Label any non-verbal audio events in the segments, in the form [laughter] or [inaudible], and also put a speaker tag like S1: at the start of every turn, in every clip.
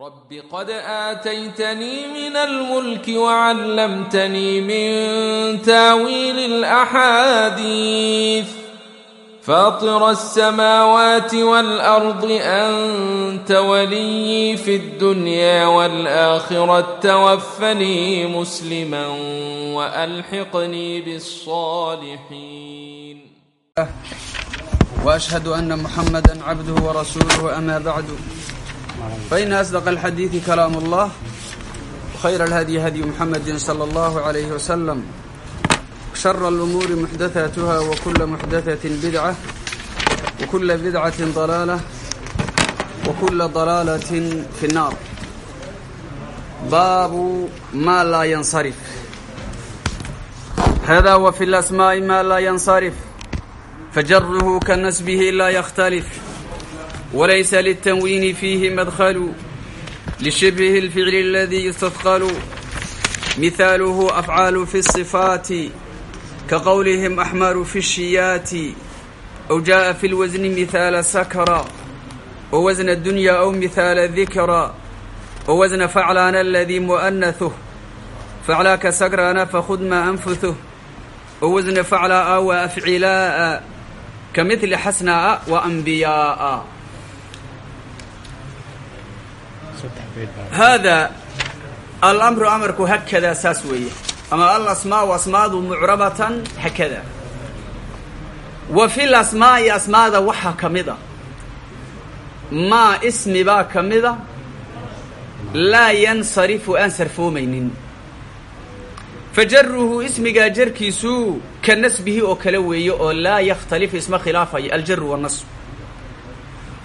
S1: رب قد آتيتني من الملك وعلمتني من تاويل الأحاديث فاطر السماوات والأرض أنت ولي في الدنيا والآخرة توفني مسلما وألحقني بالصالحين
S2: وأشهد أن محمدا عبده ورسوله أما بعد فان اصدق الحديث كلام الله وخير الهدي هدي محمد صلى الله عليه وسلم شر الامور محدثاتها وكل محدثه بدعه وكل بدعه ضلاله وكل ضلاله في النار باب ما لا ينصرف هذا وفي الاسماء ما لا ينصرف فجره كنسبه لا يختلف وليس للتنوين فيه مدخل لشبه الفعل الذي يستثقل مثاله أفعال في الصفات كقولهم أحمر في الشيات أو جاء في الوزن مثال سكرا ووزن الدنيا أو مثال ذكرا ووزن فعلان الذي مؤنثه فعلاك سكران فخذ ما أنفثه ووزن haada alamru amarku hakadaa saas weeye ama alasmaau asmaadu mucrabatan hakada wa fi lasmaai asmaada waxaa ka mid a maa ismi baa ka mida laa yansarifu aan sarfoomaynin fajaruhu ismigaa jarkiisu ka nasbihi oo kale weeye oo laa yakhtalif isma khilaafayo aljaru wannasb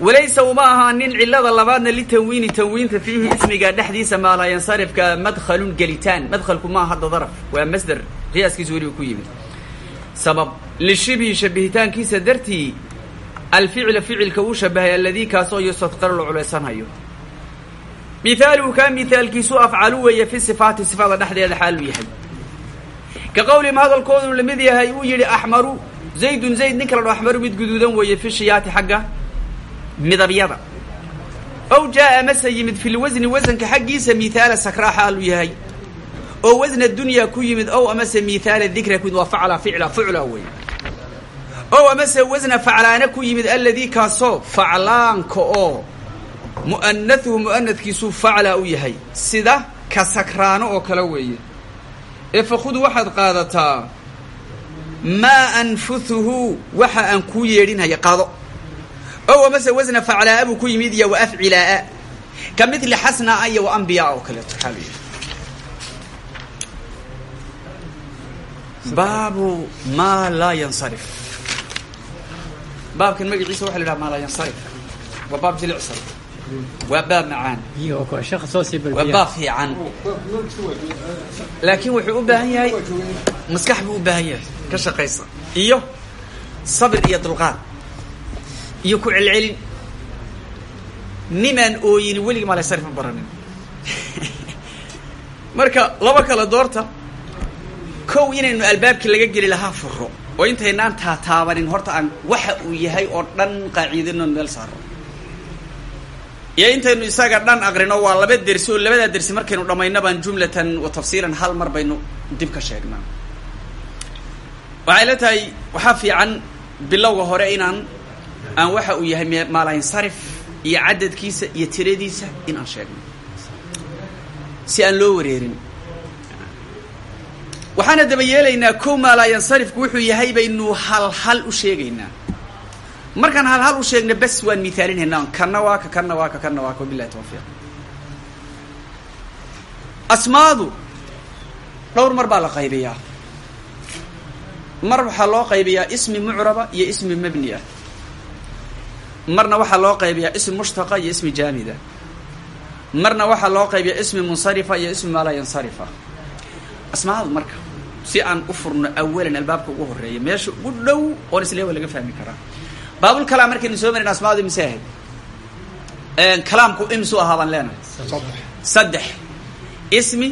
S2: walaysa uma ahaanin cilada labaadna litanwiini tanwiinta fiihi ismigaa dhexdiisa maalaa yansarifka madkhalun gelitaan. Madkhalku maaha hadda daraf waa masder qiyaaskiisa weliba ku yimid. Sabab lishibhi shabihitaankiisa dartii alficla ficilka uu shabahay aladii kaasoo yustadqaru la culaysanhayo mihaaluhu kaa mihaalkiisu afcalu weeye fi sifaati sifada dhexdeeda xaaluu yahay. Ka qowlihim hadalkoodu la mid yahay uu yidhi axmaru zaydun zayd ninka la dho axmaru mid guduudan weeye fi shiyaati xagga midabyada. Ow jaa'a mase yimid fi lwasni wasanka xaggiisa mihaala sakraa xaaluu yahay. Oo wasna dunyaa ku yimid ow amase mihaala dikra ku yimid waa facla ficla fucla weeye ow amase wasna faclaana ku yimid aladii kaasoo faclaanka oo mu'anahuhu mu'anadkiisuu facla u yahay. Sida ka sakraano oo kale weeye. Ee fakhud waxaad qaadataa maa anfuhuhu waxa aan kuu yeedhinhaya qaado ow amase wasna faclaa'a buu ku yimid iyo wa afcilaa'a ka midli xasnaa iyo wa ambiyaa oo kaleeto xaalu yahay baabu maa laa yansarif baabkan magaciisa waxa la yidhaha maa laa yansarif. Waa baab jilicsan waa baab macaan waa baab fiican laakiin wuxuu u baahan yahay maskax buu u baahan yahay ka shaqaysa. Iyo sabir iyo dulqaad iyo ku celcelin. Nimaan ooyin weligii malaysarif ma baranin. [laughs] Marka laba kale doorta. Kow inaynu albaabkii laga geli lahaa furo oo intaynaan taataabanin horta aan waxa uu yahay oo dhan qaaciidino meel saaro iyo intaynu isaga dhan aqrino waa laba dersi oo labadaa dersi markaynu dhammayno baan jumlatan wa tafsiilan hal mar baynu dib ka sheegnaa waxay la tahay waxaa fiican bilowga hore inaan aan waxa uu yahay maalayinsarif iyo cadadkiisa iyo tiradiisa in aan sheegno. Si aan loo wareerin. Waxaana daba yeelaynaa kow maalaayansarifku wuxuu yahay baynu hal hal u sheegaynaa. Markaan hal hal u sheegna bes waan miaalinaynaa kana waa ka kana waa ka kana waa ka. Wabilahi tawfiiq. Asmaadu dhowr mar baa la qaybiyaa. Mar waxaa loo qaybiyaa ismi mucraba iyo ismi mabni ah marna waxaa loo qaybiyaa ismi mushtaqa iyo ismi jaamida. Marna waxaa loo qaybiyaa ismi munsarifa iyo ismi maalaa yansarifa. Asmaadu marka si aan u furno awalan albaabka ugu horreeya meesha ugu dhow oon isleewa laga fahmi karaa. Baabulkalaam markaynu soo marin asmaadu imise ahayd. Kalaamku imsu ahaa baan leenahay. Saddex. Ismi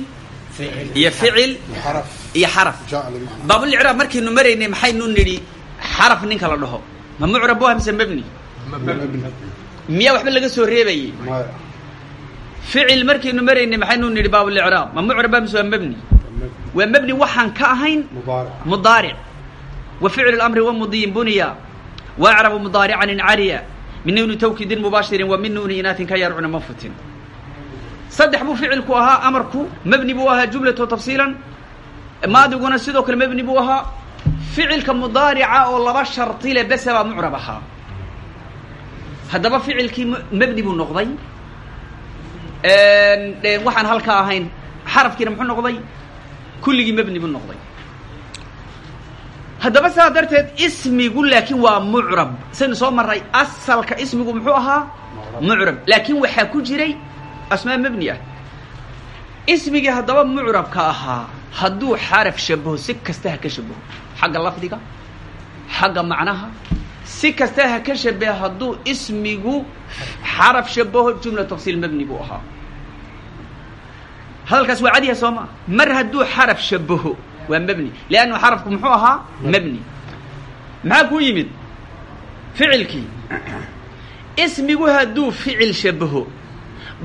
S2: iyo ficil iyo xaraf. Baabulicraab markaynu maraynay maxaynu nidhi? Xaraf ninka la dhaho. Ma mucrab bu ah mise mabni miyaa waxba laga soo reebayey ficil markaynu maraynay maxaynu nidhi baabulicraab ma mucrab mise waa mebni waa mebni waxaan ka ahayn? Mudaaric. Wa ficlu lamri wa mudiyin buniya. Wa acrabu mudaarican incariya min nuuni tawkiidin mubaashirin wa min nuuni inaatin ka yarcuna manfutin. Saddex buu ficilku ahaa amarku mebni buu ahaa jumlato tafsiilan. Maadiguna sidoo kale mebni buu ahaa. Ficilka mudaarica oo laba bese baa mucrab ahaa haddaba ficilkii mebni buu noqday. Waxaan halkaa ahayn xarafkiina muxuu noqday? Kulligii mebni buu noqday. Haddaba sidaa darteed ismigu laakiin waa mucrab. Saynu soo marray asalka ismigu muxuu ahaa? Mucrab. Laakiin waxaa ku jiray asmaa mebni ah. Ismigii haddaba mucrabka ahaa hadduu xaraf shabaho si kasta ha ka shabaho xagga lafdiga xagga macnaha si kasta ha ka shabaha hadduu ismigu xaraf shabaho jumla tafsiil mebni buu ahaa. Hadalkaas waa cadiya soo maa mar hadduu xaraf shabaho waa mebni leannu xarafku muxuu ahaa mebni maxaa kuu yimid? Ficilkii. Ismigu hadduu ficil shabaho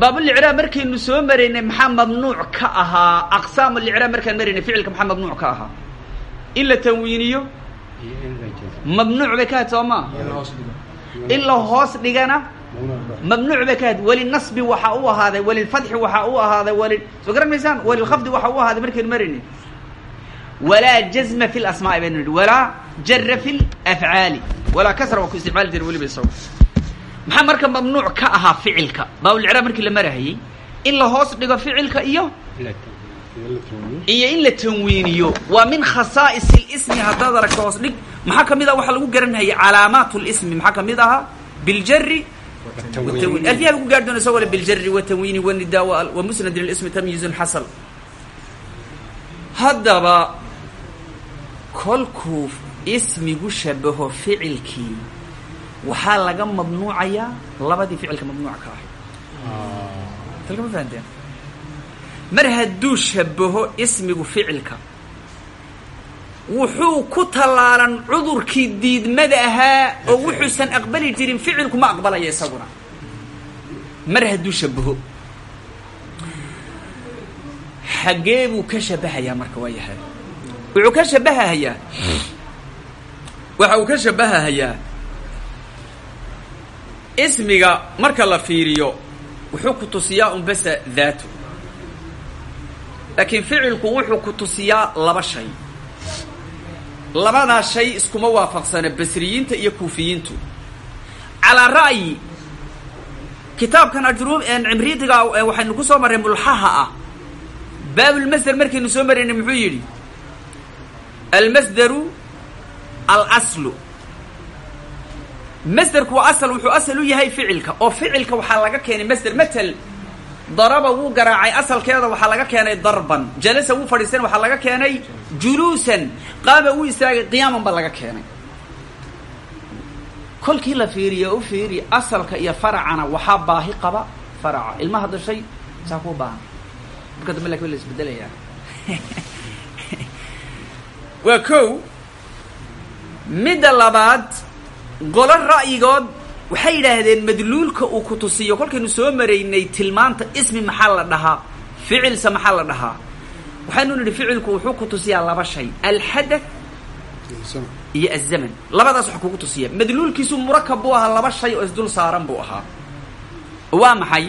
S2: baabulicraab markaynu soo maraynay maxaa mamnuuc ka ahaa aqsaam licraab markaan maraynay ficilka maxaa mamnuuc ka ahaa. In la tanwiiniyo mamnuuc bay ka had soo maa in la hoos dhigana mamnuuc bay ka had welinasbi waxaa u ahaaday welilfatxi waxaa u ahaaday weli soo garan maysaan welilkhafdi waxaa u ahaaday markaynu maraynay walaa jazma fi lasmaa'i baynu nidhi walaa jara fi lafcaali walaa kasra waa ku isticmaali jira weliba isago maxaa marka mamnuuc ka ahaa ficilka baabulicraab markii la marahayey in la hoos dhigo ficilka iyo iyo in la tanwiiniyo waa min khasaa'is اlismi haddaad aragto hoos dhig. Maxaa ka mid ah waxaa lagu garanhayay calaamaat اlismi maxaa ka mid ahaa biljari wtanwin alfiya lagu gaari doona isagoo le biljari watanwiini wanida wa musnad lismi tamyiizun xasal haddaba kolkuu ismigu shabaho ficilkii waxaa laga mamnuucayaa labadii ficilka mamnuuc ka ahay. Talka ma fahanteen mar hadduu shabaho ismigu ficilka wuxuu ku tallaalan cudurkii diidmada ahaa oo wuxuusan aqbali jirin ficilku ma aqbalaya isaguna. Mar hadduu shabaho xaggee buu ka shabahayaa marka waa yahay. Wuxuu ka shabahahayaa waxa uu ka shabahahayaa ismiga marka la fiiriyo wuxuu ku tusiyaa un basa daatu laakiin ficilku wuxuu ku tusiyaa laba shay. Labadaa shay iskuma waafaqsana basriyiinta iyo kuufiyiintu. Calaa ra'yi kitaabkan ajruum cimridiga waxaynu ku soo marray mulxaha ah. Baabulmasder markaynu soo maraynay muxuu yidhi? Almasderu alaslu masderku waa asal wuxuu asal u yahay ficilka. Oo ficilka waxaa laga keenay masder matel daraba wuu garaacay. Asalkeeda waxaa laga keenay darban. Jalasa wuu fadhiisan waxaa laga keenay juluusan. Qaama wuu istaagay qiyaaman baa laga keenay. Kolkii la fiiriyo u fiiri asalka iyo faracana waxaa baahi qaba. Faraca. Ilmaha dashay saa kuu baahan. Marka dambe laakiin wa la isbedelayaa [laughs] waa kow. Midda labaad golo ra'yigood waxay yidhaahdeen madluulka uu ku tusiyo kolkaynu soo maraynay tilmaanta ismi maxaa la dhahaa? Ficilse maxaa la dhahaa? Waxaynu nidhi ficilku wuxuu ku tusiyaa laba shay. Alxadath iyo azaman labadaas wax kugu tusiya madluulkiisu murakab buu ahaa laba shay oo isdul saaran buu ahaa. Waa maxay?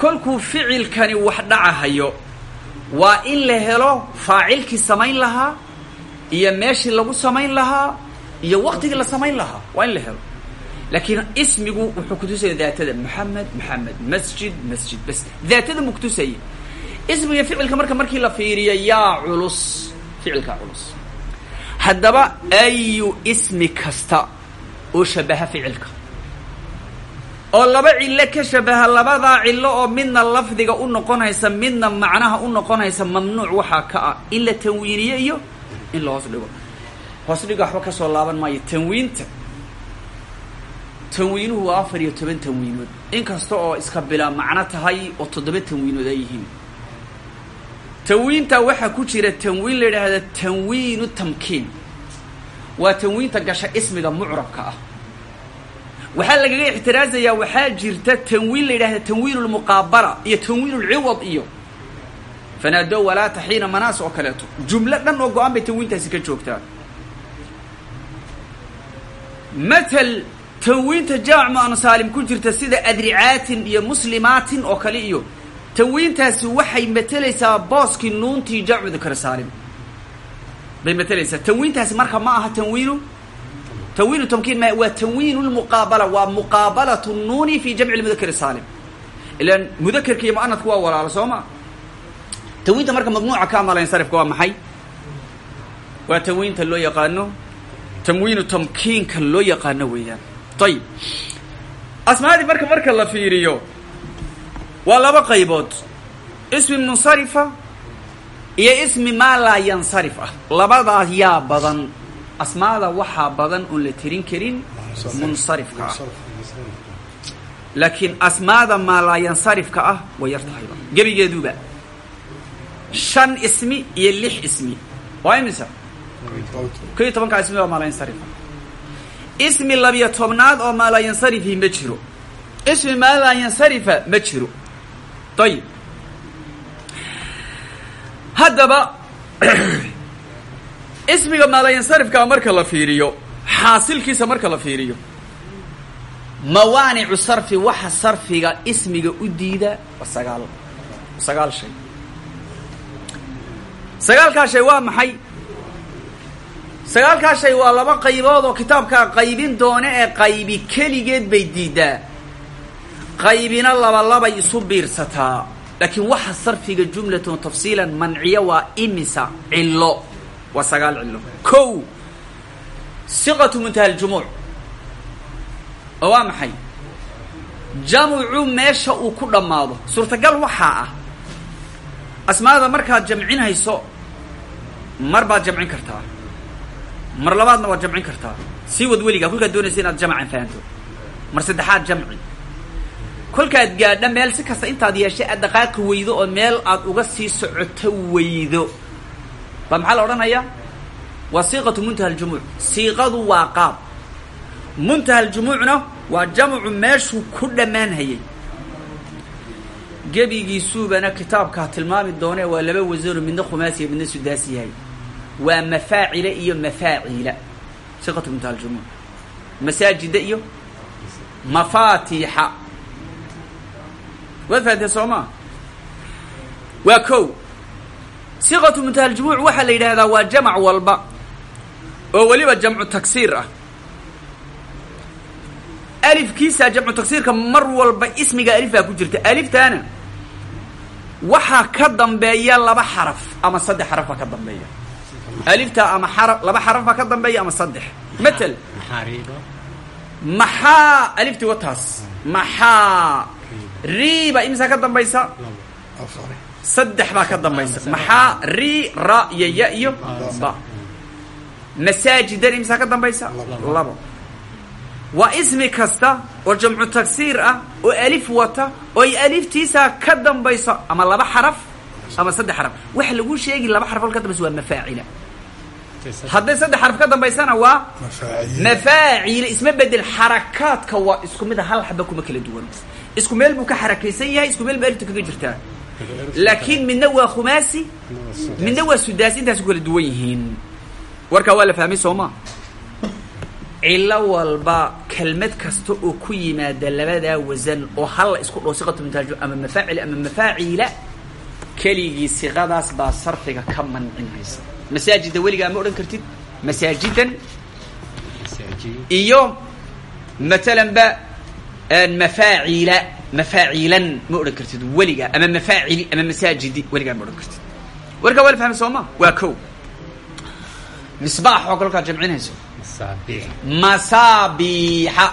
S2: Kolkuu ficilkani wax dhacahayo waa in la helo faacilkii samayn lahaa iyo meeshii lagu samayn lahaa iyo waktigii la samayn lahaa waa in la helo laakiin ismigu wuxuu kutusaya daatada moxamed moxamed masjid masjid bas daatada mu kutusaya ismiga ficilka marka markii la fiiriyo yaa culus ficilkaa culus haddaba ayu ismi kasta oo shabaha ficilka oo laba cillo ka shabaha labadaa cillo oo midna lafdiga u noqonaysa midna macnaha u noqonaysa mamnuuc waxaa ka ah in la tanwiiniyo iyo in la hoos dhigo hoos ka soo laaban maayo tanwiinta tanwiinuhu waa afar iyo toban tanwiinood. Inkasta oo iska bilaa macno tahay oo toddoba tanwiinood ay yihiin. Tanwiinta waxaa ku jira tanwiin la yidhaahda tanwiinu tamkiin. Waa tanwiinta gasha ismiga mucrabka ah. Waxaa lagaga ixtiraasayaa waxaa jirta tanwiin la yidhahda tanwiin lmuqaabala iyo tanwiin lciwad iyo fanaado walaata xiina manaas oo kaleeto. Jumlo dhan oo go'aan bay tanwiintaasi ka joogtaa matal tanwiinta jaamac mu'anu saalim ku jirta sida adricaatin iyo muslimaatin oo kale iyo tanwiintaasi waxay matelaysaa booskii nuuntii jamcu dakar saalim. Bay matelaysaa tanwiintaasi marka ma aha tanwiinu? Tanwiinu tamkiin ma waa tanwiinu lmuqaabala waa muqaabalatu nuuni fi jamci lmudakar saalim. Ilaan mudakerka iyo mu'anadku waa walaalo soo ma? Tanwiinta marka mamnuuca ka amalansarifka waa maxay? Waa tanwiinta loo yaqaano tamwiinu tamkiinka loo yaqaano weeyaan ayib asmaadii marka marka la fiiriyo waa laba qaybood. Ismi munsarifa iyo ismi maa laa yansarif ah. Labadaas yaa badan asmaada waxaa badan oon la tirin karin munsarifka. Ah laakiin asmaada maa laa yansarifka ah way yar tahayba gebigeeduba. Shan ismi iyo lix ismi. Waa imisa? Ko iyo tobankaa ismi waa maalayansarifa ismi labiyo tobnaad oo maalayansarifi ma jiro. Ismi maalayansarifa ma jiro. Ayib haddaba [clears throat] ismiga maalayansarifkaa marka la fiiriyo xaasilkiisa marka la fiiriyo. Mawaanicu sarfi waxa sarfiga ismiga u diida sagaal. Sagaal shay. Sagaalkaa shay waa maxay sagaalkaa shay waa laba qaybood oo kitaabkaa qaybin doona ee qaybi keligeed bay diidaa qaybina labalabay isu biirsataa laakiin waxa sarfiga jumlatan tafsiilan manciya waa imisa cillo. Waa sagaal cillo. Kow siqatu muntaha aljumuuc. Oo waa maxay? Jamcu meesha uu ku dhammaado. Suurtagal waxaa ah asmaada markaad jamcinayso mar baad jamcin kartaa mar labaadna waad jamcin kartaa. Sii wad weligaa kolkaad doonaysa inaad jamcan fahanto. Mar saddexaad jamci. Kolkaad gaadha meel si kasta intaad yeeshay aad dhaqaaqi weydo oo meel aad uga sii socoto weydo. Ba maxaa la odhanayaa waa siiqatu muntaha aljumuuc siiqadu waa qaab. Muntaha aljumuucna waa jamcu meeshuu ku dhammaan hayay gebigiisuubana kitaabkaa tilmaami doonee waa laba wasano midna khumaasiya midna sudaasi yahay waa mafaacila iyo mafaaciila siqatu muntaha aljumuuc masaajida iyo mafaatiixa waad fahamtee soo maa waa kow. Siqatu muntaha aljumuuc waxaa la yidhaahdaa waa jamac walba oo weliba jamcu tagsiir ah. Alifkiisa jamcu tagsiirka mar walba ismiga alif baa ku jirta. Aliftaana waxaa ka dambeeya laba xaraf ama saddex xaraf ka dambeeya aliftaa ama xara laba xaraf baa ka dambeeya ama saddex. Matel maxaa aliftii wataas? Maxaa riba imisaa ka dambaysa? Saddex baa ka dambaysa. Maxaa ri ra iyo ya iyo ba. Masaajidan imisaa ka dambaysa? Labo waa ismi kasta oo jamcu tagsiir ah oo alif wata oo ay aliftiisaa ka dambayso ama laba xaraf ama saddex xaraf. Waxa lagu sheegi laba xaraf ka dambaysa waa mafaacila hadday saddex xaraf ka dambaysana waa mafaacila isma bedel xarakaadka waa isku mid a hal xaba kuma kala duwan. Isku meel buu ka xarakaysan yahay isku meel ba alifta kaga jirtaa laakiin midna waa khumaasi midna waa sudaasi intaas ku kala duwan yihiin. Warkaa waa la fahmay soo ma? Cillo walba kelmad kasta oo ku yimaada labadaa wasan oo hal la isku dhoo siqatu mintaaju ama mafaacil ama mafaaciila keligii siqadaas baa sarfiga ka mancinaysa masaajida weligaa ma odhan kartid? Masaajidan? Iyo matalan ba mafaaciila mafaaciilan ma odhan kartid weligaa ama mafaacili ama masaajidi weligaa ma odhan kartid. Warkaa waa la fahmay soo ma waa ko misbaax oo kolkaad jamcinayso. Masaabiixa.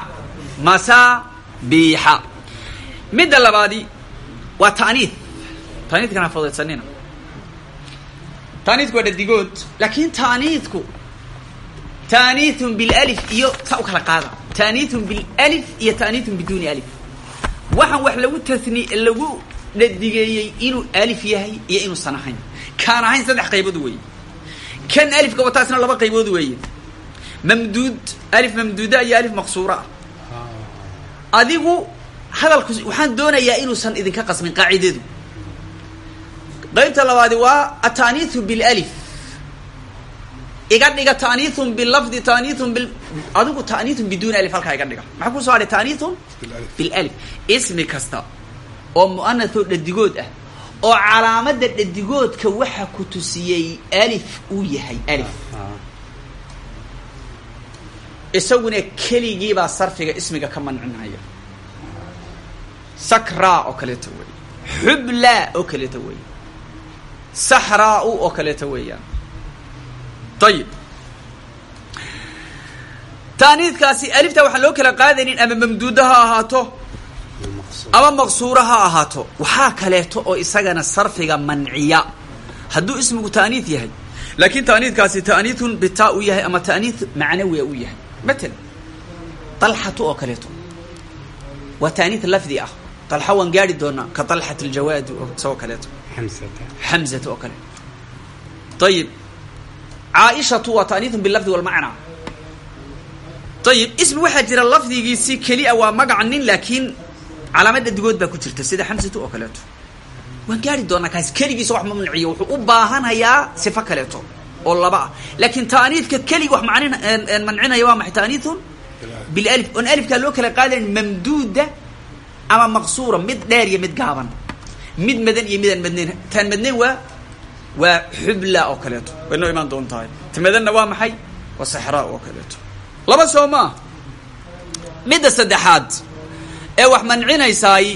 S2: Masaabiixa. Midda labaadi waa ta'niid. Ta'niidkana fudaydsanina ta'niidku waa dhadigood laakiin ta'niidku ta'niidun bilalif iyo saa u kala qaada ta'niidun bilalif iyo ta'niidun biduuni alif. Waxaan wax lagu tani lagu dhadigeeyey inuu alif yahay iyo inuusan ahayn. Kaan ahayn saddex qaybood weeye. Kan alifka wataasna laba qaybood weeye. Mamduud alif mamduuda iyo alif maqsuura. Adigu hadalku waxaan doonayaa inuusan idinka qasmin qaacidadu qaybta labaadi waa ataaniiu bilif iga dhiga taaniiun bilafdi taaniiun bil adigu taaniiun biduuni alif halkaa iga dhiga. Maxaa ku soo hadhay taaniiun bilif ismi kasta oo mu'anathoo dhadigood ah oo calaamada dhadigoodka waxa ku tusiyey alif uu yahay alif. Isaguna keligiibaa sarfiga ismiga ka mancinaya. Sakraa oo kaleeto wey xublaa oo kaleeto wey saxraa-u oo kaleeto weeyaan. Ayib taaniidkaasi alifta waxaan loo kala qaadaynin ama mamduuda ha ahaato ama maqsuura ha ahaato. Waxaa kaleeto oo isagana sarfiga manciya. Hadduu ismigu taaniid yahay laakiin taaniidkaasi taaniidun bitaa u yahay ama taaniid macnawiya u yahay. Matalan dalxatu oo kaleeto. Waa taaniid lafdi ah. Dalxa waan gaari doonaa ka dalxat aljawaadi oo isagoo kaleeto xamzata oo kale ayib caaishatu waa taaniidun bilafdi walmacnaa ayib ismi waxaa jira lafdigiisi kelia waa magaca nin laakiin calaamada digood baa ku jirta sida xamsatu oo kaleeto waan gaari doonaa kaas keligiisa wax ma manciyo wuxuu u baahanayaa sifo kaleeto oo laba ah laakiin taaniidka keligi wax manin mancinaya waa maxay taaniidun bilif oon alifkaa loo kala qaadayn mamduuda ama maqsuura mid dheer iyo mid gaaban mid madan iyo midaan madnayn taan madnayn waa waa xubla oo kaleeto. Way noo imaan doontahay. Ta madanna waa maxay? Waa saxraa oo kaleeto. Laba soo maa midda saddexaad. Ee wax mancinaysaay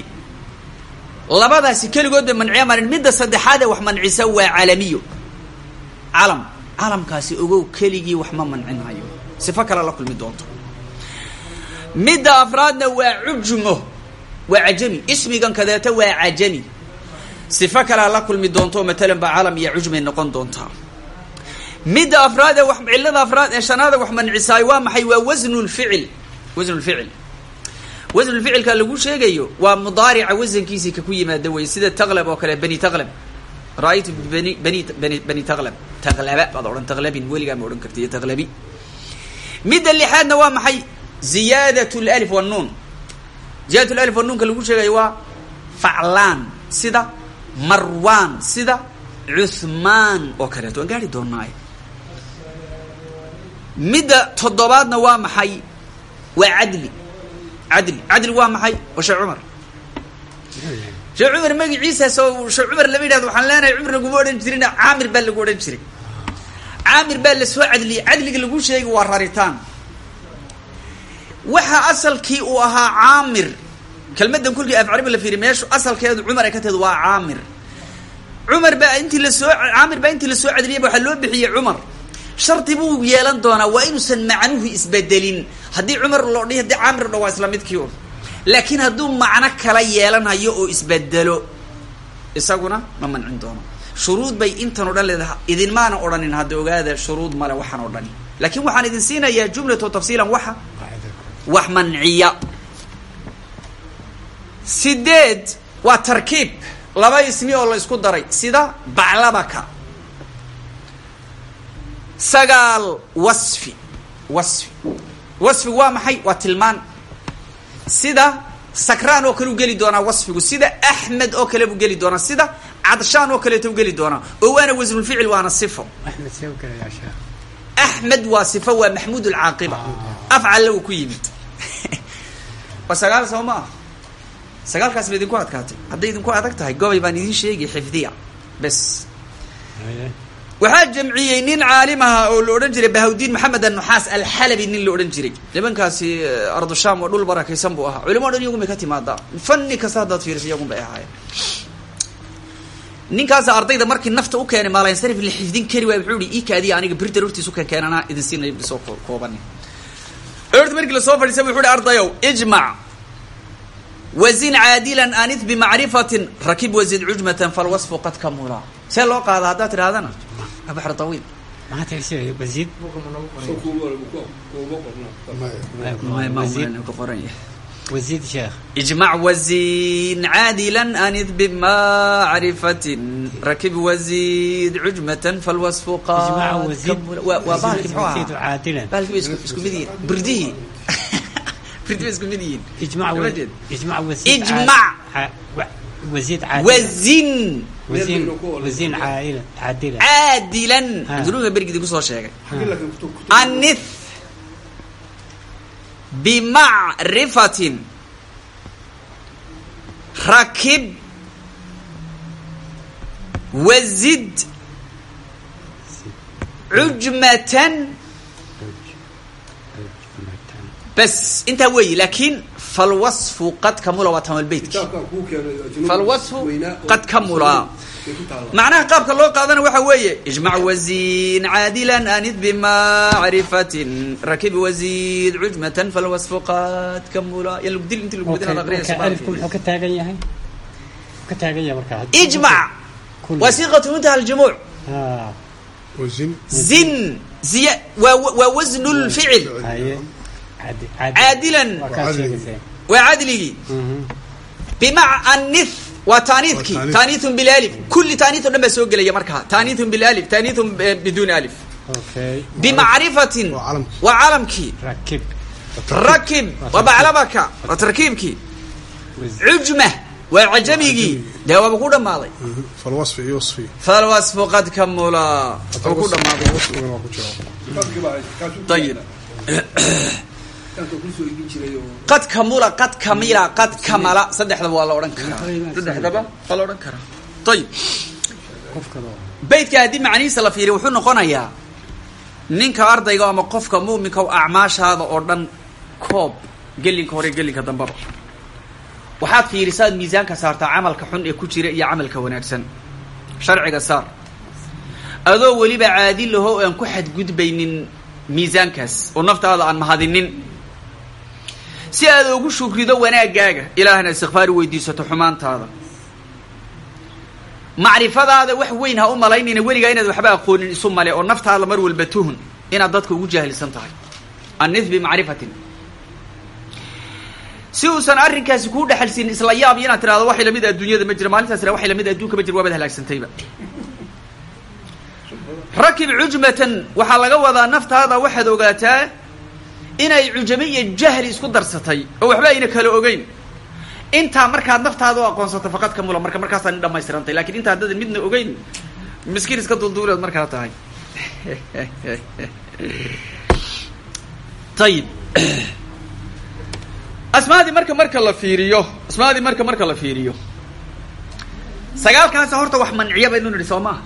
S2: labadaasi keligood bay manciya marin midda saddexaad ee wax mancisa waa calamiyo calam calamkaasi ogow keligii wax ma mancinhayo sifo kale la kulmi doonto. Midda afraadna waa cujumo waa cajami. Ismigan kadeeta waa cajami sifo kalea la kulmi doonto matalan baa calam iyo cujmay noqon doontaa midda afraad ee wax cillada afraad ee shanaada wax mancisaay waa maxay? Waa wasnu lficil wasnu lficil wasnu lficilka lagu sheegayo waa mudaarica wasankiisii ka ku yimaada wey sida taqlab oo kale bani taqlab. Ra'aytu bani bani bani bani taqlab. Taqlaba baad odhan taqlabin weligaa ma odhan karta iyo taqlabi. Midda lixaadna waa maxay? Ziyaadat lalif wanuun ziyaadat lalif wanuunka lagu sheegayo marwan sida cuthmaan oo kaleeto waan gaari doonaaye midda toddobaadna waa maxay? Waa cadli. Cadli. Cadli waa maxay? Waa sheekh cumar. Sheekh cumar magaciisaas oo sheekh cumar lama yidhahdo waxaan leenahay cumar laguma odhan jirin caamir baa lagu odhan jiray caamir baa la soo cadliyey. Cadliga lagu sheegi waa raritaan waxa asalkii uu ahaa caamir kelmaddan kolkii afcariba la fiiriy meeshu asalkeedu cumar ay ka tahed waa caamir. Cumar baa intii la soo caamir baa intii la soo cadliyayba waxaa loo bixiyey cumar. Shardi buu yeelan doonaa waa inuusan macnuhu isbedelin. Haddii cumar loo dhihi haddii caamir o dhan waa isla midkii laakiin hadduu macno kala yeelanhayo oo isbedelo isaguna ma mancin doono. Shuruud bay intan o dhan leedahay idinmaana odhanin hadda ogaada shuruud male waxaan oo dhani laakiin waxaan idin siinayaa jumlato tafsiilan waxa wax manciya sideed waa tarkiib. Laba ismi oo la isku daray. Sida baclabaka. Sagaal wasfi. Wasfi. Wasfigu waa maxay? Waa tilmaan. Sida sakraan oo kale u geli doonaa wasfigu. Sida axmed oo kale buu geli doonaa. Sida cadshaan oo kaleeta u geli doonaa. Oo waana wasnulficil waana sifo. Axmed waa sifo waa maxmuud alcaaqiba afcalla uu ku yimid. [laughs] Waa sagaal soo sagaalkaas ba idinku adkaatay. Hadday idinku adag tahay gobay baan idin sheegi xifdiya. Bes. Waxaa jamciyey nin caalim oo la odhan jiray bahawdiin maxamed annuxaas alxalabi nin la odhan jiray. Nimankaasi ardushaam waa dhul barakaysan buu ahaa. Culimo o dhan iyagun bay ka timaadaa fanni kasta haddaad fiiriso iyagun bay ahaayeen. Ninkaasa ardayda markii nafta u keenay maalansarif la xifdin kari waay wuxuu ihi ikaadiya aniga birtar hortiisu kan keenanaa idin siinay soo koobani. Orta markii la soo fadhiisay wuxu uhi ardayow ijmac wazin caadilan anif bimacrifatin rakib wazin cujmatan falwasfu qad kamula see loo qaada haddaad tidhahdana baxr tawiil ijmac wazin caadila anif bimacrifatin rakib wazid cujmatan falwasfu qad kamula waa baalki muxuu ahaa baalki isku mid yihiin burdihii runtii bay isku mid yihiin
S3: ijmac
S2: wazin caadilan dunuuga bergidi
S4: ku soo sheegay
S2: anith bimacrifatin rakib wazid cujmatan bas intaa weeyi laakiin falwasfu qad kamula waa tamalbeytki falwasfu qad kamula macnaha qaabka loo qaadana waxa weeye ijmac wazin caadilan anid bimacrifatin rakib wazid cujmatan falwasfu qad kamula yan lugdil inti lagudin ad
S3: aqriyaysa ka taagan yahay ka taagan yahay markaa
S2: ijmac waa siiqatu muntaha aljumuuc
S4: zin
S2: zin ziya waa waa wasnu lficil caadilan waa cadligii bimaa anith waa
S4: taaniikii
S2: taaniun bilalif kulli taaniis o dhan baa soo gelaya markaa taaniun bilali taaniun biduuni alif bimacrifatin
S4: waa calamkii
S2: rakib waa baclabaka waa tarkiibkii cujma waa cajamigii dee waaba ku
S4: dhamaaday
S2: falwasfu qad kamula
S4: wuku dhamaaday
S2: ayib qad kamula qad kamila qad kamala saddexdaba waa la odhan karaa. Saddexdaba waa la odhan karaa. Ayib beytka haddii macnihiisa la fiiriyo wuxuu noqonayaa ninka ardayga ama qofka muuminka acmaashaada oo dhan koob gelinka hore gelinka dambaba. Waxaad fiirisaad miisaanka saartaa camalka xun ee ku jira iyo camalka wanaagsan. Sharciga saar. Adoo weliba caadi laho oo aan ku xadgudbaynin miisaankaas oo naftaada aan mahadinin si aad ugu shukrido wanaagaaga ilaahna istikfaari weydiisato xumaantaada. Macrifadaada wax weyn ha u malaynayna weligaa inaad waxba aqoonin isu male oo naftaada mar walba tuhun inaad dadka ugu jaahilsan tahay. Annith bimacrifatin si uusan arrinkaasi kuu dhexalsiin isla yaab inaad tirahdo waxay la mid adduunyada ma jira. Maalintaas waxay la mid adduunka ma jira. Waabaad halaagsantayba rakib cujmatan. Waxaa laga wadaa naftaada waxaad ogaataa inay cujame iyo jahli isku darsatay oo waxba ayna kala ogeyn. Intaa markaad naftaada u aqoonsato faqad ka mula marka markaasaa nin dhamaystirantay laakiin intaa haddadan midna ogeyn. Miskiin iska dulduuleed markaa tahay. Ayib asmaadii marka marka la fiiriyo asmaadii marka marka la fiiriyo. Sagaalkaasa horta wax manciya baynu nidhi soo maaha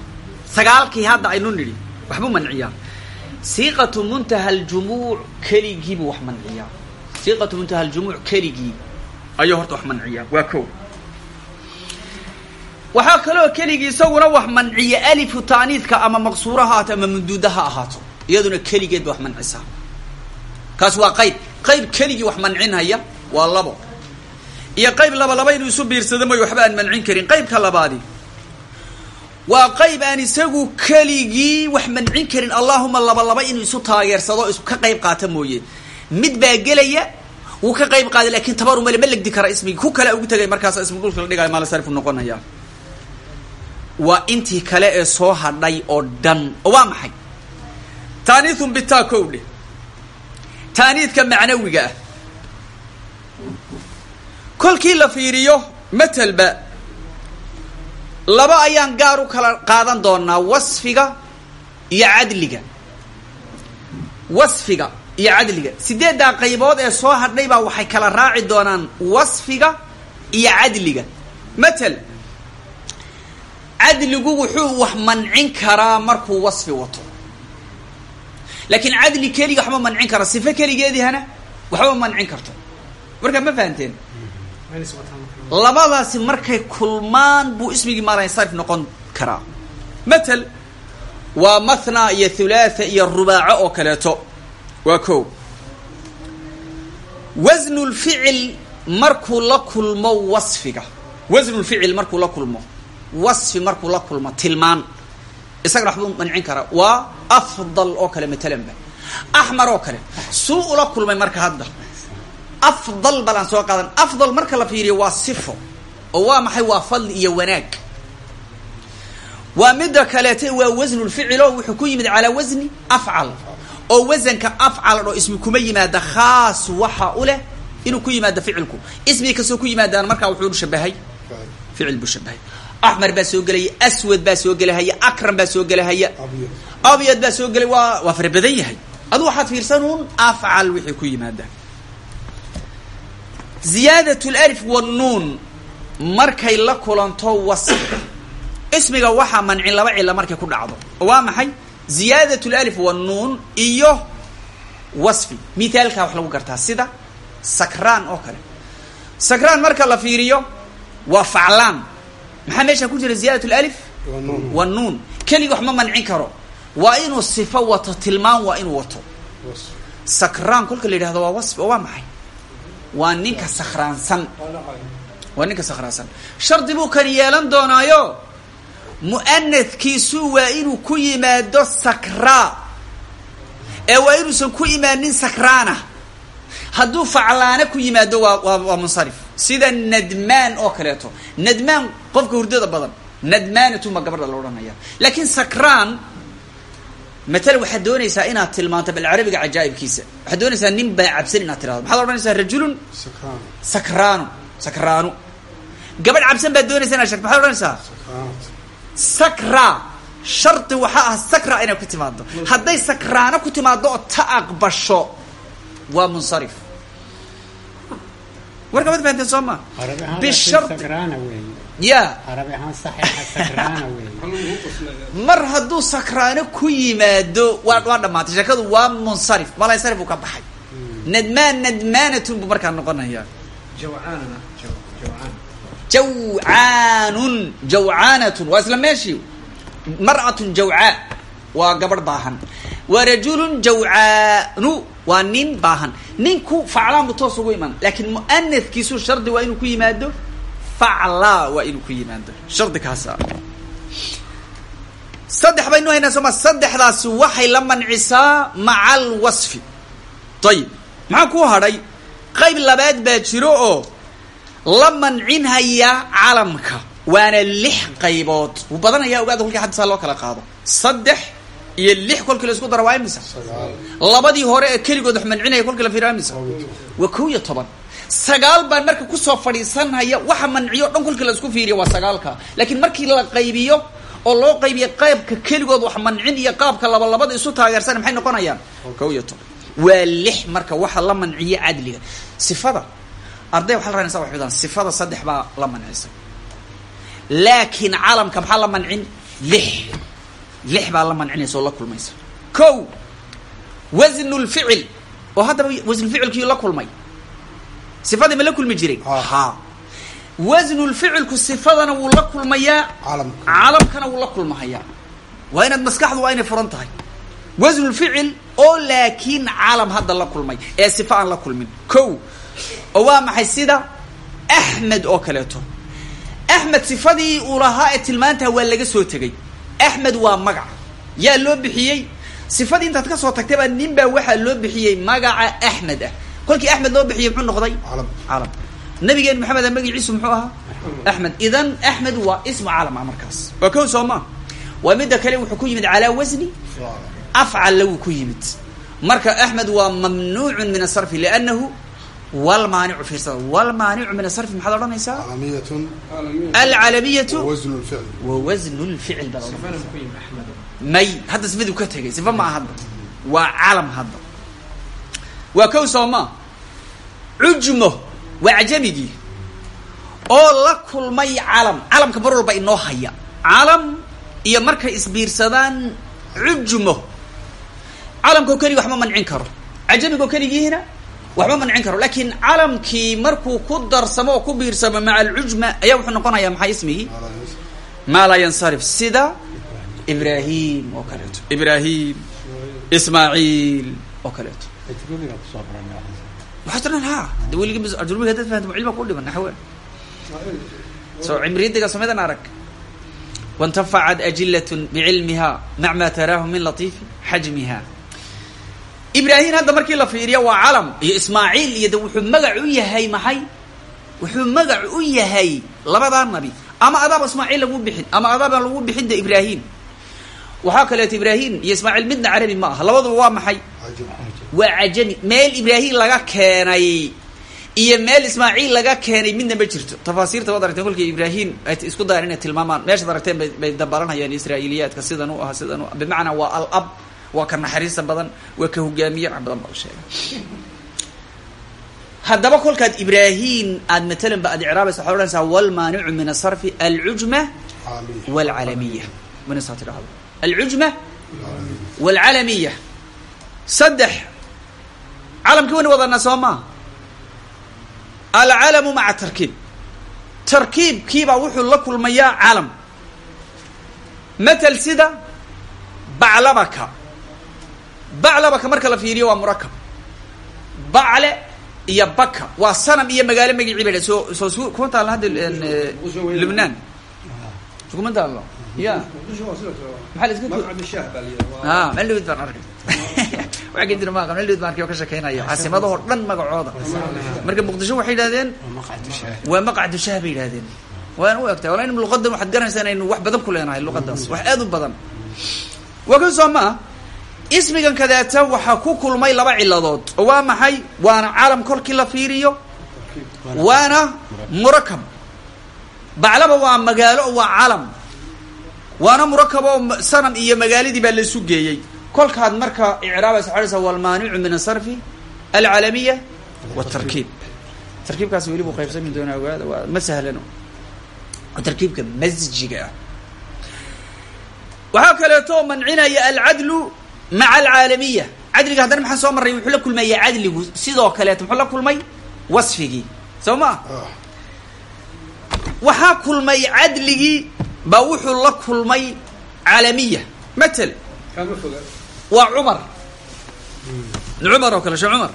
S2: sagaalkii hadda aynu nidhi waxbuu manciyaa siiqatu muntaha aljumuuc keligiibuu wax manciyaa. Siiqatu muntaha aljumuuc keligii. Ayuu horta wax manciyaa. Waa ko waxaa kaloo keligii isaguna wax manciya alifu taaniidka ama maqsuura ha ahaato ama munduuda ha ahaato. Iyaduna keligeed ba wax mancisaa. Kaas waa qayb. Qayb keligii wax mancinhaya waa labo. Iyo qayb laba laba inuu isu biirsado mayo waxba aan mancin karin. Qaybka labaadi waa qayb aan isagu keligii wax mancin karin. Allahuma laba laba inuu isu taageersado isu ka qayb qaata mooye. Mid baa gelaya wuu ka qayb qaaday laakiin tabarumale ma legdi kara ismigi. Ku kale ugu tegay markaasa ismi dhulka la dhigayo maala sarfu noqonaya. Waa intii kale ee soo hadhay oo dhan. Waa maxay? Taaniithun bitaa kow taaniidka macnawiga ah. Kolkii la fiiriyo matelba laba ayaan gaar u kala qaadan doonaa wasfiga iyo cadliga. Wasfiga iyo cadliga. Sideeddaa qaybood ee soo hadhay baa waxay kala raaci doonaan wasfiga iyo cadliga. Matel cadligu wuxuu wax mancin karaa markuu wasfi wato. Laakiin cadli keliga waxma mancin kara sife keligeedihana waxba mancin karto. Marka ma fahanteen labadaasi markay kulmaan buu ismigii maalansarif noqon karaa. Matel waa mathna iyo thulaatha iyo rubaaco oo kaleeto. Waa ko wasnu lficil markuu la kulmo wasfiga. Wasnu lficil markuu la kulmo. Wasfi markuu la kulmo tilmaan. Isagana waxbuu mancin karaa. Waa afdal oo kale matalanba axmar oo kale. Suu ula kulmay marka hadda afdal bal aan soo qaadan. Afdal marka la fiiriyo waa sifo oo waa maxay? Waa fadli iyo wanaag. Waa midda kaleete waa wasnulficil oo wuxuu ku yimid calaa wasni afcal oo wasanka afcal oo ismi kuma yimaada khaas waxa u leh inuu ku yimaado ficilku. Ismigi kastoo ku yimaadaan markaa wuxuu shabahay ficil buu shabahay axmar baa soo gelaya aswad baa soo gelahaya akram baa soo gelahaya. Abyad. Baa soo gelay waa waa fara badan yahay. Adu waxaad fiirsanuun afcal wixii ku yimaada ziyaadat lif wanuun markay la kulanto wasfi ismiga waxaa mancin laba cilo markay ku dhacdo. Oo waa maxay? Ziyaadat lif wanuun iyo wasfi. Mithaalkaa wax lagu gartaa. Sida sakraan oo kale. Sakraan marka la fiiriyo waa faclaan. Maxaa meesha ku jira ziyaadat lif wanuun keligi wax ma mancin karo. Waa inuu sifo wato tilmaan waa inuu wato. Sakraan kolka la yidhahdo waa wasfi oo waa maxay waa ninka sakhraansan. Waa ninka sakhraansan. Shardi buu kan yeelan doonaayo. Mu'anadkiisu waa inuu ku yimaado sakraa. Ee waa inuusan ku imaanin sakraana hadduu faclaana ku yimaado waa waa munsarif. Sida nadmaan oo kaleeto. Nadmaan qofka hurdada badan. Nadmaanatuma gabadha la odhanaya laakiin sakraan matalan waxaad doonaysaa inaad tilmaanto bal carabiga cajaaibkiisa. Waxaad doonaysaa nin baa cabsan inaad tirado maxaad odhanaysaa rajulun sakraanu. Sakraanu. Gabadh cabsan baad doonaysa inaad shart maxaad odhanaysaa? Sakra. Shardi waxaa ah sakra inay ku timaado hadday sakraano ku timaado oo ta aqbasho waa munsarif. Warka mad fahanteen soo ma?
S3: Bishar
S2: ya. [laughs] Mar hadduu sakraano ku yimaado waa waa dhamaatay sheekadu waa munsarif. Mala insarif uu ka baxay. Nadmaan nadmaanatun buu markaa noqonaya jawcaanun jawcaanatun. Waa isla meeshii mar'atun jawcaa. Waa gabadh baahan. Wa rajulun jawcaanu. Waa nin baahan. Ninku faclaan buu toos ugu iman. Laakiin mu'anadkiisu shardi waa inuu ku yimaado faclaa waa inuu ku yimaado shardi kaasa saddex baynu haynaa sooma saddexdaasi waxay la mancisaa maca alwasfi ayib maxaa ku hadhay qayb labaad baa jiro oo la mancinhaya calamka waana lix qaybood wuu badanaya ogaada kolkii hadda saa loo kala qaado saddex iyo lix kolkii la isku daro waa imisa labadii hore ee keligood wax mancinaya kolkii la fiiriyo waa imisa waa kow iyo toban sagaal baan marka ku soo fadhiisanhaya waxa manciyo dhan kolkii la isku fiiriyo waa sagaalka. Laakiin markii la qaybiyo oo loo qaybiyo qaybka keligood wax mancin iyo qaabka labalabada isu taageersan maxay noqonayaan? Kow iyo toban. Waa lix marka waxa la manciyo cadliga. Sifada arday waxaa la raynaysa wax xidaan sifada saddex baa la mancisay laakiin calamka maxaa la mancin? Lix. Lix baa la mancinaysa oo la kulmaysa. Kow wasnu lficil oo haddaba wasnuficilkii la kulmay sifadii ma la kulmi jiray? Ha wasnu lficilku sifadana wuu la kulmayaa.
S5: Calamka
S2: calamkana wuu la kulmahayaa. Waa inaad maskaxdu waa inay furan tahay. Wasnu lficil oo laakiin calam hadda la kulmay ee sifa aan la kulmin. Kow oo waa maxay sida? Axmed oo kaleeto. Axmed sifadii uu lahaa ee tilmaantaha waa laga soo tegay. Axmed waa magac. Yaa loo bixiyey? Sifadii intaad ka soo tagtay baa nin baa waxaa loo bixiyey magaca axmed ah kolkii axmed loo bixiyey muxuu noqday?
S5: Calam
S2: calam nabigeen maxamed magaciisu muxuu ahaa? Axmed. Idan axmed waa ismu calam ah markaas. Waa kow soo waa midda kale wuxuu ku yimid calaa wasni. Afcalla wuu ku yimid. Marka axmed waa mamnuucun min asarfi liannahu walmaanicu fiirsada walmaanicu min asarfi maxaad odhanaysaa? Alcalamiyatu wa wasnu lficil baad may. Hadda sifaduu ka tegay sifa ma hadda waa calam hadda waa kow sooma cujmo waa cajamigii oo la kulmay calam. Calamka mar walba inoo haya. Calam iyo markay isbiirsadaan cujmo calamkao keligi waxma mancin karo. Cajamigoo keligiihina waxma mancin karo. Laakiin calamkii markuu ku darsamo oo ku biirsamo maca alcujma ayaa wuxuu noqonayaa maxay ismigii maa laa yansarif. Sida ibrahim oo kaleeto. Ibrahim ismaaciil oo kaleeto waxaa tiran ha. De weligii ajrubiga haddaad fahanto cilma ku dhiman naxwe soo cimriyadiga samadan arag. Wantafacad ajilatun bicilmiha mac ma taraahu min latiifi xajmiha ibrahim hadda markii la fiiriyo waa calam iyo ismaaciil iyo de wuxuu magac u yahay maxay? Wuxuu magac u yahay labadaa nabi. Ama adaaba ismaaciil lagu bixin ama adaaba lagu bixin de ibrahim waxaa kaleeto ibrahim iyo ismaaciil midna carabi ma aha labaduba waa maxay waa cajami meel ibraahim laga keenay iyo meel ismaaciil laga keenay midna ma jirto. Tafaasiirta waad aragteen kolkii ibraahim isku dayaan inay tilmaamaan. Meeshaad aragteen bay dabalanayaan israa'iiliyaadka. Sidan u aha sidan u bimacnaa waa al-ab waa ka naxariista badan waa ka hogaamiye wax badan baa u sheegay. Haddaba kolkaad ibraahim aad matalan ba aad icraabaysa waxaad odhanaysaa walmaanicu min asarfi alcujma walcalamiya. Wanasaa tidhahdo alcujma walcalamiya. Saddex calamkii wayna wadanaa soo maa alcalamu maca tarkiib. Tarkiibkiibaa wuxuu la kulmayaa calam matal sida baclabaka. Baclabaka marka la fiiriyo waa murakab bacle iyo baka waa sanam iyo magaalo magacii ba soo soo su kuma taalno hadda lubnaan. Kuma taalno ya maxaa la iska a [laughs] waa ka jira maqa maldhawid baan arkay oo ka shekeynaya caasimadahoo dhan magacooda. Marka muqdisho waxay yidhahdeen waa maqcadu shaah. bay yidhahdeen waan u egtay wala in luqadan waxaad garanaysaa inaynu wax badan ku leenahay luqadaas wax aad u badan. Waa kan soo maa ismigan kadeeta waxaa ku kulmay laba ciladood. Oo waa maxay? Waana calam kolkii la fiiriyo? Waana murakab. Baclaba waa magaalo oo waa calam waana murakab oo sanam iyo magaaladii baa laisu geeyey kolkaad marka icraabaysa waxaa walmaanicu min asarfi alcalamiya watarkiib tarkiibkaas weli buu qaybsami doonaa ogaada waa ma sahlano. Waa tarkiibka masjiga ah. Waxaa kaleeto mancinaya alcadlu maca alcaalamiya cadliga haddana maxaan soo marray? Wuxuu la kulmaya cadligu. Sidoo kaleeto muxuu la kulmay wasfigii. Soo ma? Waxaa kulmay cadligii baa wuxuu la kulmay caalamiya matel waa cumar. Cumar oo kale shee cumar.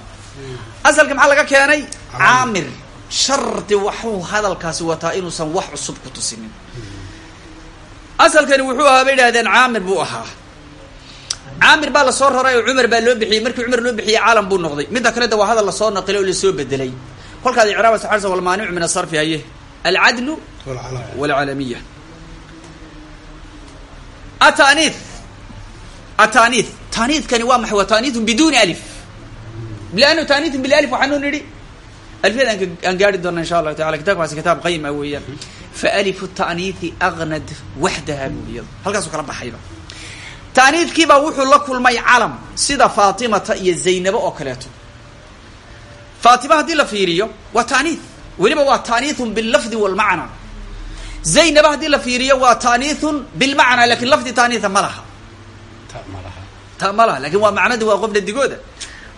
S2: Asalka maxaa laga keenay? Caamir. Shardi waxuu hadalkaasi wataa inuusan wax cusub ku tusinin. Asalkani wuxuu ahaa bay idhahdeen caamir buu ahaa. Caamir baa la soo raray oo cumar baa loo bixiyey. Markii cumar loo bixiyey caalam buu noqday. Midda kale da waa hadal la soo naqilay oo la soo bedelay. Kolkaad icraabas xarsa walmaanicu min asarfi haye alcadlu walcalamiya ataniith ataniith taaniithkani waa maxay? Waa taaniithun biduni alif. Liannu taaniithun bilalif waxaanu nidhi. Alfiyad aan gaari doona insha allahu taala. Kitabkaasi kitaab qayim ah weeyaan. Faalifu ta'niithi agnad waxdaha buuliyada halkaasuu kala baxayba. Taaniidkiibaa wuxuu la kulmay calam sida faatimata iyo zaynabo oo kaleeto. Faatima haddii la fiiriyo waa taaniith weliba waa taaniithun billafdi walmacna zaynaba haddii la fiiriyo waa taaniithun bilmacna laakiin lafdi taaniitha ma laha ta ma laha laakiin waa macnadi waa qof dhadigooda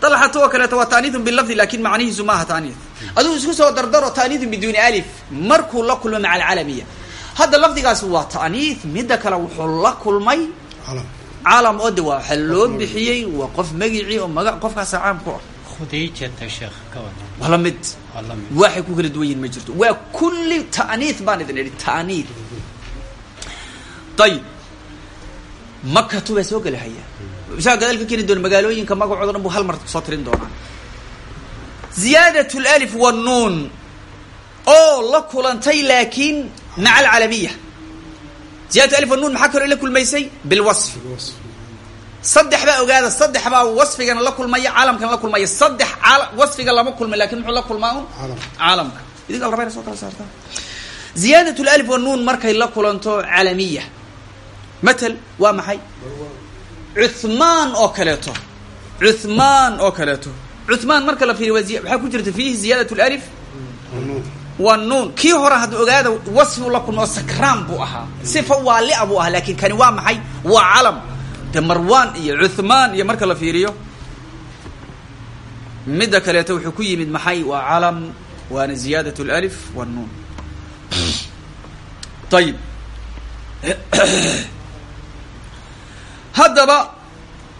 S2: dalxato oo kaleeto waa taaniithun bilafdi laakiin macnihiisu maaha taaniith aduu isku soo dardaro taaniithun biduuni alif markuu la kulmay maca alcalamiya. Hadda lafdigaasi waa taaniith midda kale wuxuu la kulmay calam. oo de waa loo bixiyey waa qof magicii oo maga qofkaasa caam ku ah. Waa la mid. Waxay ku kala duwan yihiin ma jirto. Waa kulli ta'niith baan idin idhi ta'niith ayib makatu baa soo gela haya isaga gadaal ka keeni doona magaalooyinka magacooda dhan hal mar soo tirin doonaa. Ziyaadat alif wannuun oo la kulantay laakiin maca alcalamiya ziyadatu alif wannuun maxaa kaloo la kulmaysay? Bilwasfi saddex baa ogaada saddex baa wasfigana la kulmaya caalamkana la kulmaya. Saddex wasfiga lama kulmay laakiin muxuu la kulmaa un? Caalamka. Idinka soo kala saartaa. Ziyaadat alif wannuun markay la kulanto calamiya matal waa maxay cuthmaan oo kaleeto. Cuthmaan oo kaleeto. Cuthmaan marka la fiiriyo waa ku jirta fiihi ziyaadat alif waa nuun. Kii hore hadda ogaada wasfi la kulma oo sakraan buu sifa waalia buu ahaa laakiin kani waa maxay? Waa calam. De marwan iyo cuthmaan iyo marka la fiiriyo midda kaleeto wuxuu ku yimid maxay? Waa calam waana ziyaadat alif wannuun ayib haddaba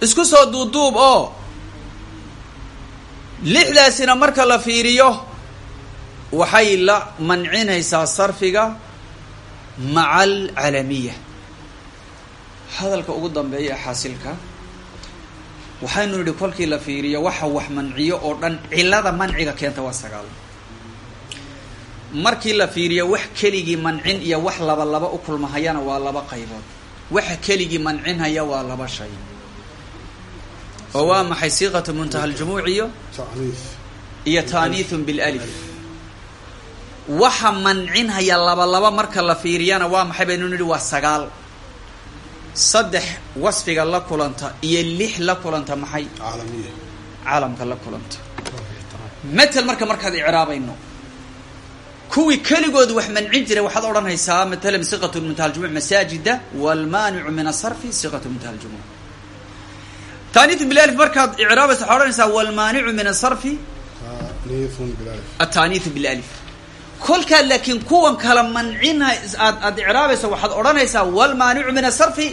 S2: isku soo duuduub oo lixdaasina marka la fiiriyo waxay la mancinaysaa sarfiga maca alcalamiya hadalka ugu dambeeya ee xaasilka waxaynu nidhi kolkii la fiiriyo waxa wax manciyo oo dhan cilada manciga keenta waa sagaal. Markii la fiiriyo wax keligii mancin iyo wax laba laba u kulmahayana waa laba qaybood waxa keligii mancinhaya waa laba shay. Oo waa maxay siiqatu muntaha aljumuuc iyo? Iyo taaniithun bilالf waxa mancinhaya laba laba marka la fiiriyana waa maxay baynu nidhi waa sagaal. Saddex wasfiga la kulanta iyo lix la kulanta maxay? Caalamka la kulanta. Matel marka markaad icraabayno kuwii keligood wax mancin jiray waxaad odhanaysaa matalan siqatu muntaha ljumuc masaajida waalmaanicu min asarfi siqatu muntaha ljumuc taaniithun bilالf markaad icraabaysa waxaad odhanaysaa waalmaanicu min asarfi ataaniithu bilalif kolkaa laakiin kuwan kala mancina aad aad icraabaysa waxaad odhanaysaa walmaanicu min asarfi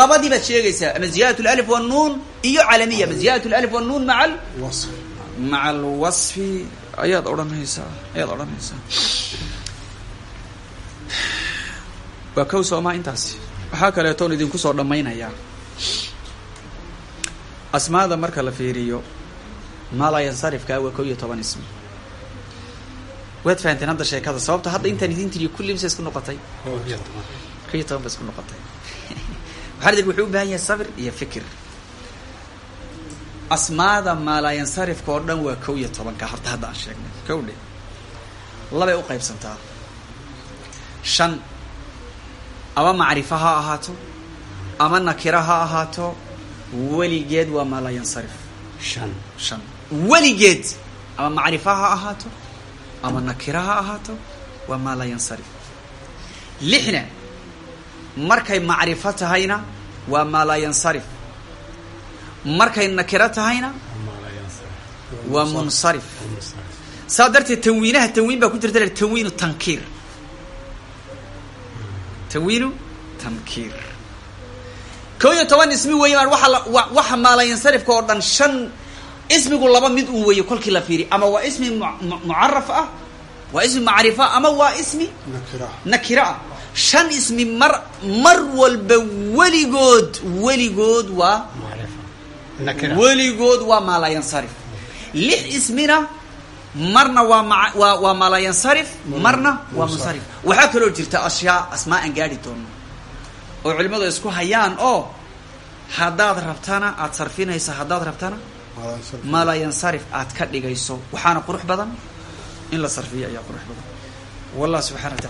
S2: labadii baad sheegaysaa ama ziyadat lalif wanuun iyo calamiya ama ziyadat lalif wanuun
S5: wasf.
S2: maca alwasfi ayaad odhanaysaa? Ayaad odhanaysaa? Waa kow soomaa intaasi. Waxaa kaleetoon idinku soo dhammaynayaa asmaada marka la fiiriyo maalaa yansarifkaa waa kow iyo toban ismi. Waad fahanteen hadda sheekada sababta hadda intaan idin tiriyo kulli mise isku noqotay.
S3: Kow iyo toban
S2: ba isku noqotay. [laughs] Waxaa la wuxuu u baahan yahay sabir iyo fikir asmaada maalaayansarifka oo dhan waa kow iyo tobanka horta hadda aan sheegnay. Kow dhe labay u qaybsantaa. Shan ama macrifo ha ahaato ama nakira ha ahaato weligeed waa maalaayansarif
S3: shan.
S2: Shan. Weligeed! Ama macrifo ha ahaato ama nakira ha ahaato waa maa laa yansarif lixna markay macrifo tahayna waa maa laa yansarif markay nakiro tahayna? Waa munsarif. Saa darteed tanwiinaha tanwiin baa ku jirta tanwiinu tankiir. Tanwiinu tankiir. Kow iyo toban ismi weeyaan waxa la wa- waxa maalayansarifka oo dhan shan ismigu laba mid uu weeye kolkii la fiiriy ama waa ismi mu- mu- mucaraf ah waa ismi macrifa ama waa ismi
S5: nakira
S2: ah. Shan ismi mar mar walba weligood weligood waa weligood waa maalayansarif lix ismina marna waa ma waa waa maalayansarif marna waa munsarif waxaa kaloo jirta ashyaa asmaa aan gaadhi doono oo culimadu ay isku hayaan oo haddaad rabtana aad sarfinaysa haddaad rabtana
S5: maalasar
S2: maalayansarif aad ka dhigayso waxaana qurux badan in la sarfiyo ayaa qurux badan wallah subxana wa tacala